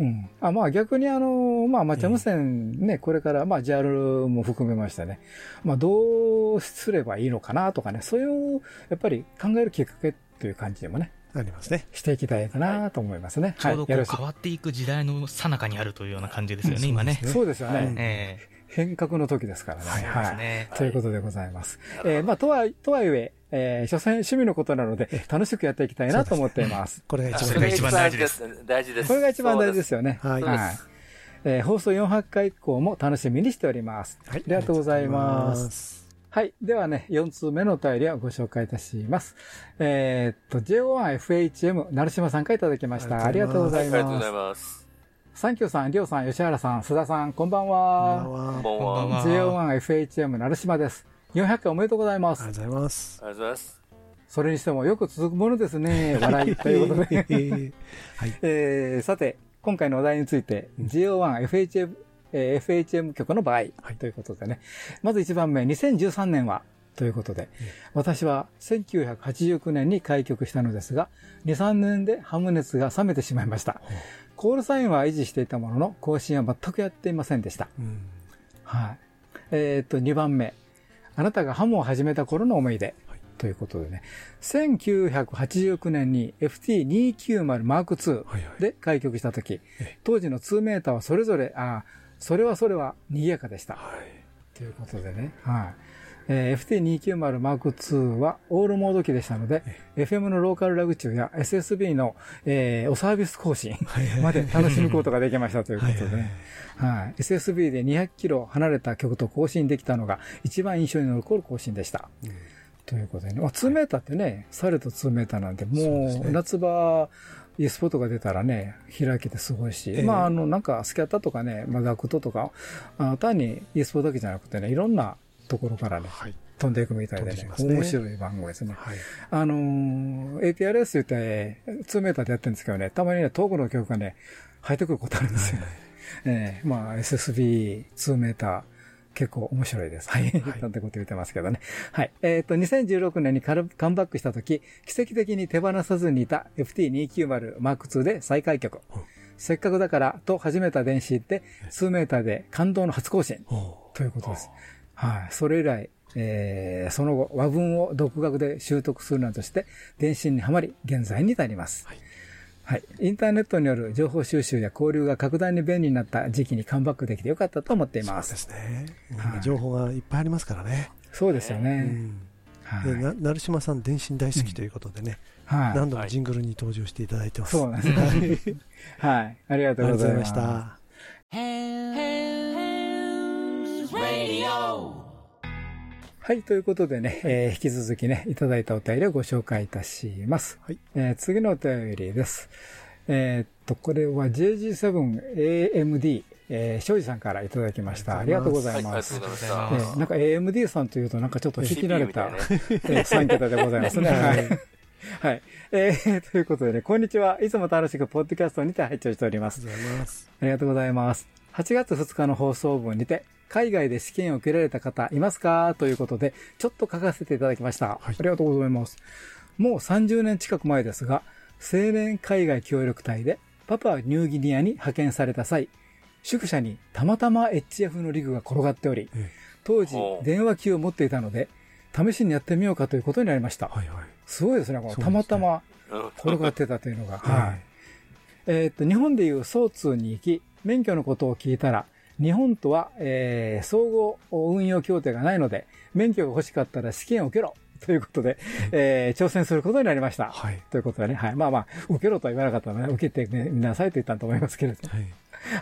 うん。あまあ逆にあの、まあアマチュア無線ね、これからまあ JAL も含めましてね、まあどうすればいいのかなとかね、そういう、やっぱり考えるきっかけという感じでもね、ありますね。していきたいかなと思いますね。ちょうどこう変わっていく時代の最中にあるというような感じですよね、今ね。そうですよね。えー変革の時ですからね。はい。ね、ということでございます。えー、まあ、とは、とはいえ、えー、所詮趣味のことなので、楽しくやっていきたいなと思っています。これが一番大事です。大事です。これが一番大事ですよね。はい。はい。えー、放送400回以降も楽しみにしております。はい。ありがとうございます。はい。ではね、4通目のお便りをご紹介いたします。えー、っと、JO1FHM、成島さんからいただきました。ありがとうございます。ありがとうございます。サンキューさん、りょうさん、吉原さん、須田さん、こんばんは。こんばんは。JO1FHM 成島です。400回おめでとうございます。ありがとうございます。ありがとうございます。それにしてもよく続くものですね。笑いということで。はい、えー、さて、今回のお題について、JO1FHM、えー、FHM 局の場合、はい、ということでね。まず1番目、2013年は、ということで、私は1989年に開局したのですが、2、3年でハム熱が冷めてしまいました。コールサインは維持していたものの、更新は全くやっていませんでした。うん、はい。えっ、と、2番目。あなたがハムを始めた頃の思い出。はい、ということでね。1989年に FT290 マーク2で開局した時、はいはい、当時の2メーターはそれぞれ、あそれはそれは賑やかでした。はい、ということでね。はい。えー、FT290 M2 はオールモード機でしたので、FM のローカルラグ中や SSB の、えー、おサービス更新まで楽しむことができましたということで、ね、はい、SSB で200キロ離れた曲と更新できたのが一番印象に残る更新でした。うん、ということでね、まあ、2メーターってね、サルと2メーターなんで、もう夏場、e スポットが出たらね、開けてすごいし、えー、まあ、あの、なんか、スキャッタとかね、まあ、ガクトとか、あ単に e スポットだけじゃなくてね、いろんなところからね、はい、飛んでいくみたいでね、ね。面白い番号ですね。はい、あのー、ATRS って言って、2メーターでやってるんですけどね、たまにね、遠くの曲がね、入ってくることあるんですよ。はい、えー、まあ、SSB2 メーター、結構面白いです。はい。なんてこと言ってますけどね。はい。えっ、ー、と、2016年にカムバックしたとき、奇跡的に手放さずにいた FT290 M2 で再開局。せっかくだからと始めた電子で、数メーターで感動の初更新。ということです。はい。それ以来、えー、その後、和文を独学で習得するなどして、電信にはまり、現在に至ります。はい。はい。インターネットによる情報収集や交流が格段に便利になった時期にカムバックできてよかったと思っています。そうですね。はい、情報がいっぱいありますからね。そうですよね。うんはい、でな成島さん、電信大好きということでね、うん、はい、何度もジングルに登場していただいてます。そうなんですね。はい。ありがとうございました。はい、ということでね、えー、引き続きね、いただいたお便りをご紹介いたします。はい。えー、次のお便りです。えー、っと、これは JG7AMD、えー、庄司さんからいただきました。ありがとうございます。はい、ありがとうございます。えー、なんか AMD さんというと、なんかちょっと引き慣れた、ねえー、3桁でございますね。はい。はい。えー、ということでね、こんにちは。いつも楽しくポッドキャストにて拝聴しております。ありがとうございます。ありがとうございます。8月2日の放送分にて、海外で試験を受けられた方いますか？ということで、ちょっと書かせていただきました。はい、ありがとうございます。もう30年近く前ですが、青年海外協力隊でパパニューギニアに派遣された際、宿舎にたまたま HF のリグが転がっており、当時電話機を持っていたので、試しにやってみようかということになりました。はいはい、すごいですね、このたまたま転がってたというのが。はい。えっと、日本でいう総通に行き、免許のことを聞いたら、日本とは、えー、総合運用協定がないので、免許が欲しかったら試験を受けろということで、えー、挑戦することになりました。はい。ということでね、はい。まあまあ、受けろとは言わなかったので、受けてみなさいと言ったと思いますけれども。はい。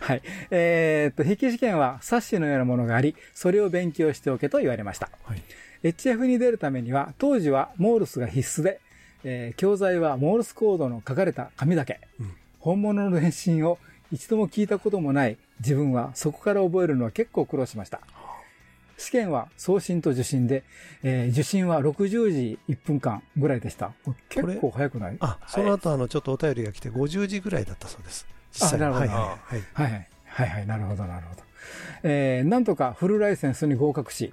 はい。えー、っと、筆記試験は冊子のようなものがあり、それを勉強しておけと言われました。はい。HF に出るためには、当時はモールスが必須で、えー、教材はモールスコードの書かれた紙だけ。うん、本物の電信を一度も聞いたこともない自分はそこから覚えるのは結構苦労しました。試験は送信と受信で、えー、受信は60時1分間ぐらいでした。結構早くない？あ、その後、あの、ちょっとお便りが来て50時ぐらいだったそうです。あ、なるほど。はい、はい、はい。はい、はい、なるほど、なるほど。えー、なんとかフルライセンスに合格し、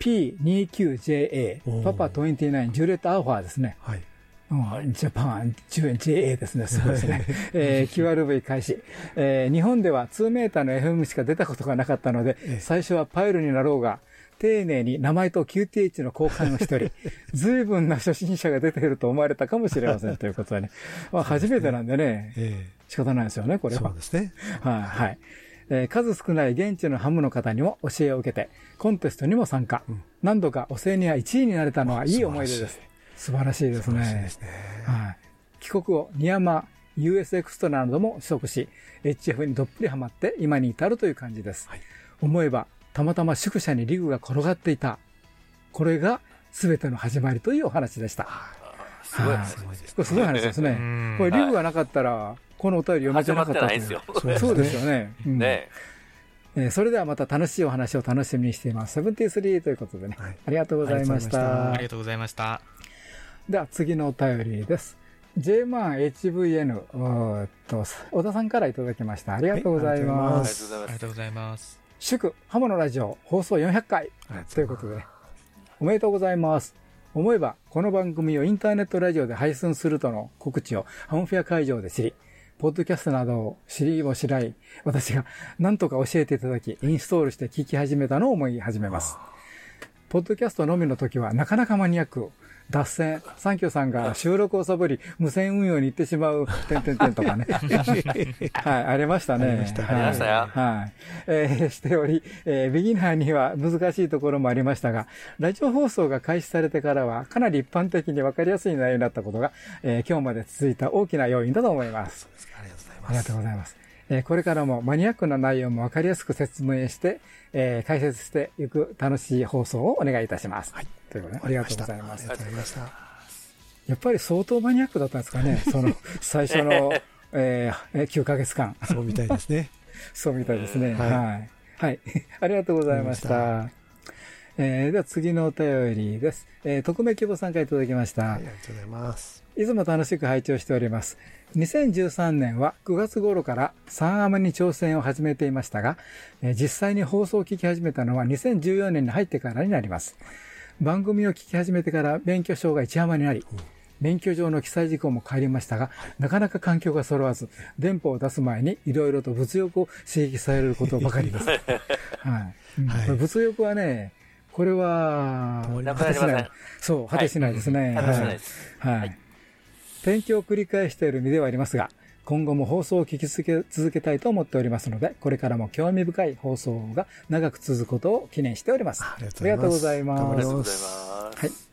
P29JA、パパ29、ジュレットアルファですね。はい。うん、ジャパン、JA ですね。すごいですね。えー、QRV 開始。えー、日本では2メーターの FM しか出たことがなかったので、最初はパイルになろうが、丁寧に名前と QTH の交換をしており、随分な初心者が出ていると思われたかもしれません ということはね。まあ、初めてなんでね、仕方ないですよね、これは。そうですね。はい、はい。えー、数少ない現地のハムの方にも教えを受けて、コンテストにも参加。うん、何度かオセーニア1位になれたのはいい思い出です。素晴らしいですね。すねはい。帰国後、ニヤマ、US エクストラなども取得し、HF にどっぷりハマって今に至るという感じです。はい、思えば、たまたま宿舎にリグが転がっていた。これが全ての始まりというお話でした。すごい、すごいです。これすごい話ですね。これリグがなかったら、このお便り読めてなかったですよ。そうですよね。ねえー、それではまた楽しいお話を楽しみにしています。73ということでね、はい、ありがとうございました。ありがとうございました。では次のお便りです。J1HVN、と、小田さんからいただきました。ありがとうございます。ありがとうございます。祝、ハモのラジオ放送400回ということで、おめでとうございます。思えば、この番組をインターネットラジオで配信するとの告知をハモフェア会場で知り、ポッドキャストなどを知りもしない、私が何とか教えていただき、インストールして聞き始めたのを思い始めます。ポッドキャストのみの時はなかなかマニアック、脱線、サンキューさんが収録をサボり、無線運用に行ってしまう、てんてんてんとかね。はい、ありましたね。ありました。ありましたよ。はい。えー、しており、えー、ビギナーには難しいところもありましたが、ラジオ放送が開始されてからは、かなり一般的に分かりやすい内容になったことが、えー、今日まで続いた大きな要因だと思います。ありがとうございます。ありがとうございます。えこれからもマニアックな内容も分かりやすく説明して、えー、解説していく楽しい放送をお願いいたします。はい。ということで、ありがとうございます。ありがとうございました。やっぱり相当マニアックだったんですかね、その、最初の、えー、9ヶ月間。そうみたいですね。そうみたいですね。はい。はい。はい、ありがとうございました。えー、では次のお便りです。えー、匿名希望参加いただきました、はい。ありがとうございます。いつも楽しく拝聴しております。2013年は9月頃から3アマに挑戦を始めていましたが、え実際に放送を聞き始めたのは2014年に入ってからになります。番組を聞き始めてから免許証が一浜になり、免許上の記載事項も変わりましたが、なかなか環境が揃わず、電波を出す前にいろいろと物欲を刺激されることばかりです。はい。はい、物欲はね、これは、果てしない。そう、果てしないですね。果てしないです。はい。勉強を繰り返している身ではありますが、今後も放送を聞き続け続けたいと思っておりますので、これからも興味深い放送が長く続くことを記念しております。ありがとうございます。ありがとうございます。はい。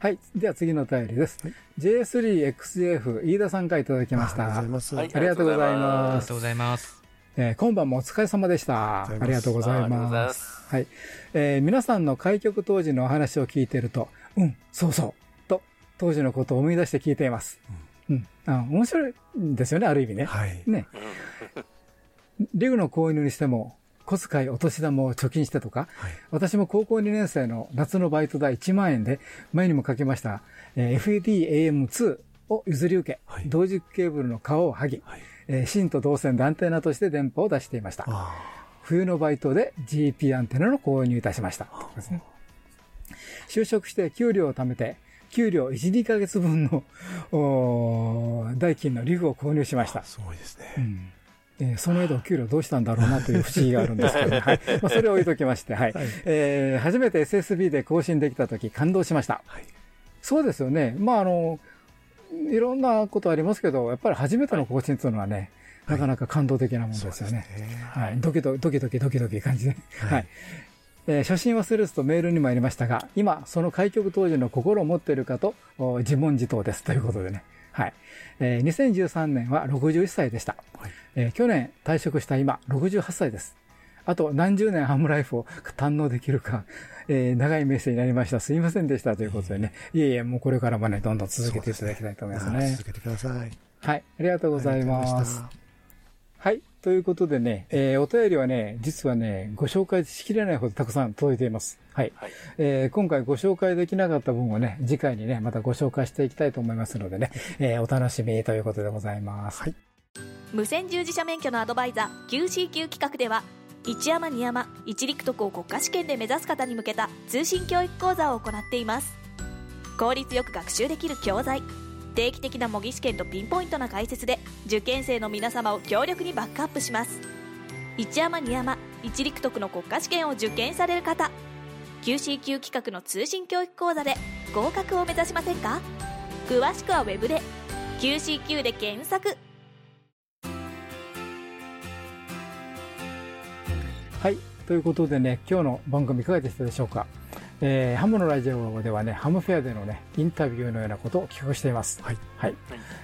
はい。では次のお便りです。はい、J3XF 飯田さんからいただきました。ありがとうございます。ありがとうございます。ありがとうございます。えー、今晩もお疲れ様でした。ありがとうございます。はい。えー、皆さんの開局当時のお話を聞いていると、うん、そうそう、と、当時のことを思い出して聞いています。うん。うん、あ面白いんですよね、ある意味ね。はい。ね。リグの購入にしても、小遣い、お年玉を貯金してとか、はい、私も高校2年生の夏のバイト代1万円で、前にも書きました、えー、FAD-AM2 を譲り受け、はい、同軸ケーブルの皮を剥ぎ、はい、えー、芯と銅線でアンテナとして電波を出していました。冬のバイトで GP アンテナの購入いたしました。ね、就職して給料を貯めて、給料1、2ヶ月分の代金のリグを購入しました。すごいですね。うんえー、その間お給料どうしたんだろうなという不思議があるんですけど、ね、はい。まあ、それを置いときまして、はい。はい、えー、初めて SSB で更新できたとき感動しました。はい、そうですよね。まあ、あの、いろんなことありますけど、やっぱり初めての更新というのはね、はい、なかなか感動的なものですよね。ねはい。ドキドキ、ドキドキ、ドキドキ感じで。はい、はいえー、初心忘れずとメールに参りましたが、今、その開局当時の心を持っているかと自問自答ですということでね。はい。えー、2013年は61歳でした。はい、えー、去年退職した今、68歳です。あと何十年ハムライフを堪能できるか、えー、長いメッセージになりました。すいませんでしたということでね。いえいえ、もうこれからもね、どんどん続けていただきたいと思いますね。すね続けてください。はい。ありがとうございます。はい。ということでね、えー、お便りはね、実はね、ご紹介しきれないほどたくさん届いています。はい。はい、えー、今回ご紹介できなかった分をね、次回にね、またご紹介していきたいと思いますのでね、えー、お楽しみということでございます。はい。無線従事者免許のアドバイザー QCQ 企画では、一山二山一陸徳を国家試験で目指す方に向けた通信教育講座を行っています効率よく学習できる教材定期的な模擬試験とピンポイントな解説で受験生の皆様を強力にバックアップします。一山二山一陸徳の国家試験を受験される方。QCQ 企画の通信教育講座で合格を目指しませんか？詳しくは web で QCQ で検索。はいということでね今日の番組いかがでしたでしょうか？えー、ハムのラジオではね、ハムフェアでのね、インタビューのようなことを企画しています。はい。はい。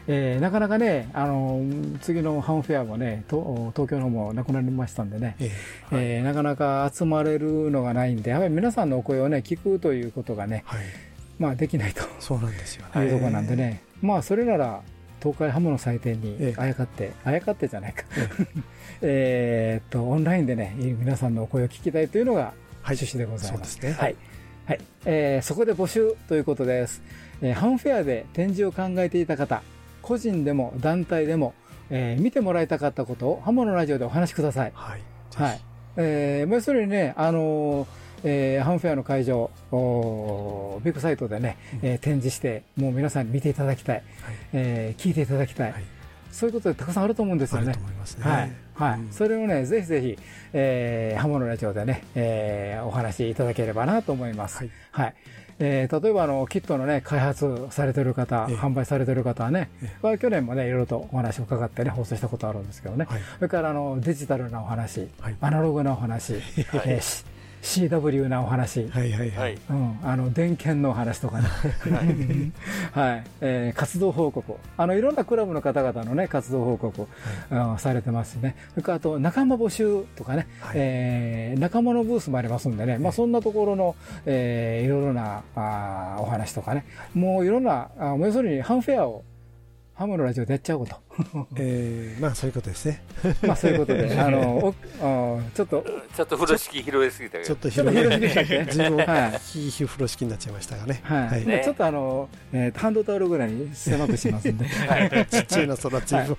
えー、なかなかね、あのー、次のハムフェアもね、と東京の方もなくなりましたんでね、えー、はい、えー、なかなか集まれるのがないんで、やはり皆さんのお声をね、聞くということがね、はい、まあできないと。そうなんですよね。いうところなんでね、まあそれなら、東海ハムの祭典にあやかって、あやかってじゃないか。え っと、オンラインでね、皆さんのお声を聞きたいというのが趣旨でございます。はい、そうですね。はい。はい、えー、そこで募集ということです。えー、ハンフェアで展示を考えていた方、個人でも団体でも、えー、見てもらいたかったことをハモのラジオでお話しください。はい。はい。えー、要するにね、あのー、えー、ハンフェアの会場、おビッグサイトでね、えー、展示して、もう皆さんに見ていただきたい、はい、えー、聞いていただきたい、はい、そういうことでたくさんあると思うんですよね。ね。はい。はい。うん、それをね、ぜひぜひ、えー、ハモのラジオでね、えー、お話いただければなと思います。はい。はい。えー、例えばあの、キットのね、開発されてる方、えー、販売されてる方はね、えー、去年もね、いろいろとお話を伺ってね、放送したことあるんですけどね。はい、それからあの、デジタルなお話、はい、アナログなお話、はい、えー CW なお話、はいはいはい、うん、あの電検のお話とかね、はい。はい。えー、活動報告。あのいろんなクラブの方々のね活動報告、はい、されてますね。それからあと仲間募集とかね、はい、えー、仲間のブースもありますんでね、まあ、そんなところの、えー、いろいろなあお話とかね。もういろんなあ要するにハンフェアをハムのラジオでやっちゃおうと。えー、まあそういうことですね。まあそういうことで、あの、おあちょっと。ちょっと風呂敷広げすぎたけど。ちょっと広げすぎたけど。自分、はい。ひひ風呂敷になっちゃいましたがね。はい。はいね、ちょっとあの、えー、ハンドタオルぐらいに狭くしますんで。はい。ちっちゃいな、そらチーム。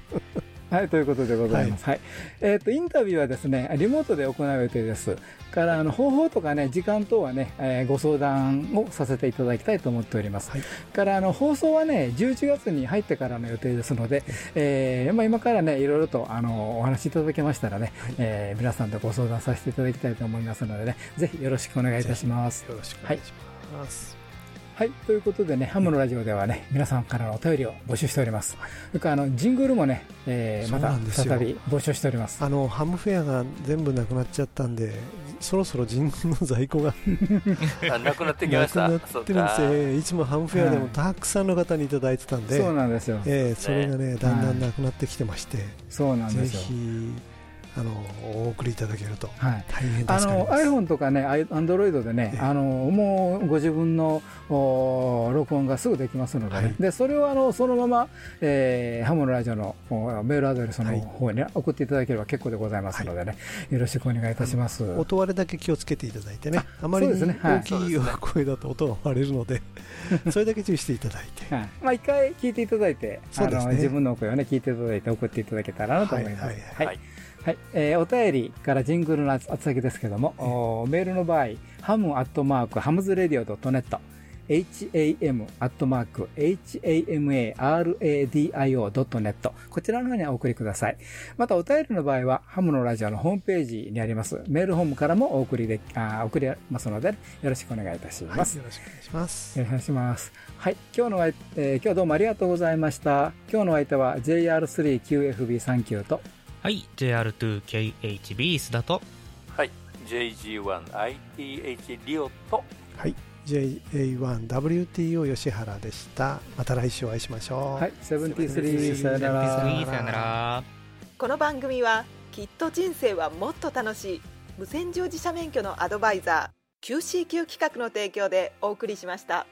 はい、ということでございます。はい。はい、えっ、ー、と、インタビューはですね、リモートで行う予定です。から、あの、方法とかね、時間等はね、えー、ご相談をさせていただきたいと思っております。はい、から、あの、放送はね、11月に入ってからの予定ですので、えー、まあ、今からね、いろいろと、あの、お話しいただけましたらね、はい、えー、皆さんでご相談させていただきたいと思いますのでね、ぜひよろしくお願いいたします。よろしくお願いします。はいはい。ということでね、ハムのラジオではね、皆さんからのお便りを募集しております。それから、あの、ジングルもね、えー、また再び募集しております。あの、ハムフェアが全部なくなっちゃったんで、そろそろジングルの在庫が なくなってきましたなくなってるんですよ、いつもハムフェアでもたくさんの方にいただいてたんで、そうなんですよ。えー、それがね、だんだんなくなってきてまして、そうなんですよ。ぜひ、あのお送りいただけると、はい、大変あの iPhone とかね、Android でね、あのもうご自分の録音がすぐできますので、ね。はい、でそれをあのそのまま、えー、ハムのラジオのメールアドレスの方に送っていただければ結構でございますのでね、はい、よろしくお願いいたします。音割れだけ気をつけていただいてね、あまり大きい声だと音が割れるので、それだけ注意していただいて、はい、まあ一回聞いていただいて、あの自分の声をね聞いていただいて送っていただけたらなと思います。はいはい、えー、お便りからジングルの厚先ですけども、おメールの場合、ham アットマーク hamsradio.net、ham アットマーク hamsradio.net こちらの方にお送りください。またお便りの場合は、ハムのラジオのホームページにあります、メールフォームからもお送りで、あ送りますので、よろしくお願いいたします。はい、よろしくお願いします。よろしくお願いします。はい、今日の、えー、今日はどうもありがとうございました。今日の相手は JR3QFB39 と、はい JR2KHB 須田と。はい JG1ITH リオと。はい JA1WTO 吉原でした。また来週お会いしましょう。はい73さよなら。さよなら。この番組はきっと人生はもっと楽しい。無線乗自社免許のアドバイザー QCQ 企画の提供でお送りしました。